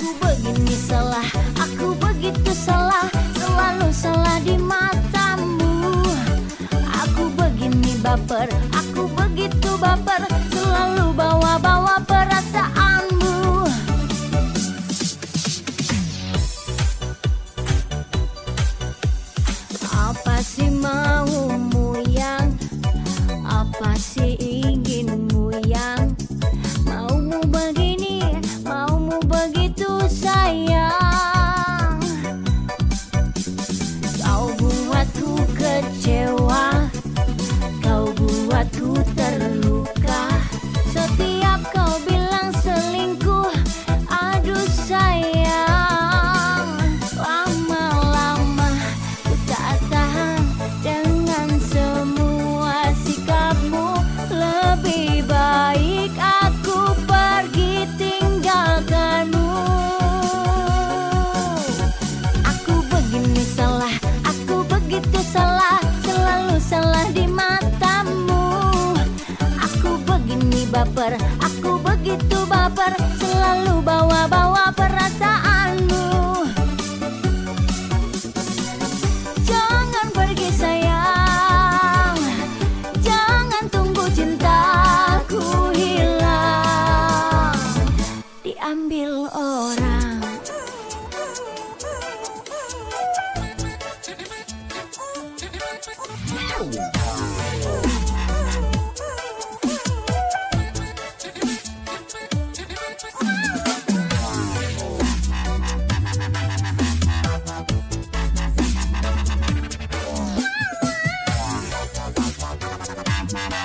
Aku begini salah, aku begitu salah Selalu salah di matamu. Aku begini baper, baper. Aku begitu baper Selalu bawa-bawa perasaanmu. Jangan pergi sayang. Jangan tunggu cintaku hilang. Diambil orang.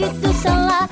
begitu salah